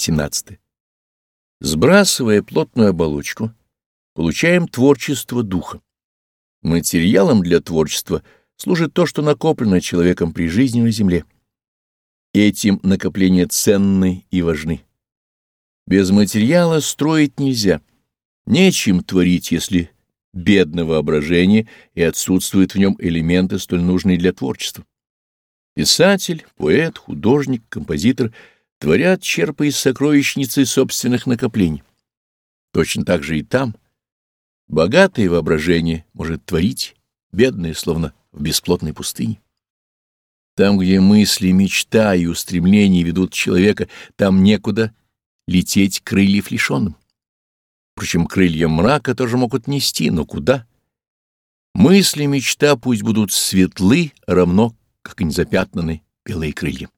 17. Сбрасывая плотную оболочку, получаем творчество духа. Материалом для творчества служит то, что накоплено человеком при жизни на земле. Этим накопления ценны и важны. Без материала строить нельзя. Нечем творить, если бедно воображение и отсутствуют в нем элементы, столь нужные для творчества. Писатель, поэт, художник, композитор творят, черпая из сокровищницы собственных накоплений. Точно так же и там. Богатое воображение может творить, бедное, словно в бесплотной пустыне. Там, где мысли, мечта и устремления ведут человека, там некуда лететь крыльев лишенным. Впрочем, крылья мрака тоже могут нести, но куда? Мысли, мечта пусть будут светлы, равно как и незапятнаны белые крылья.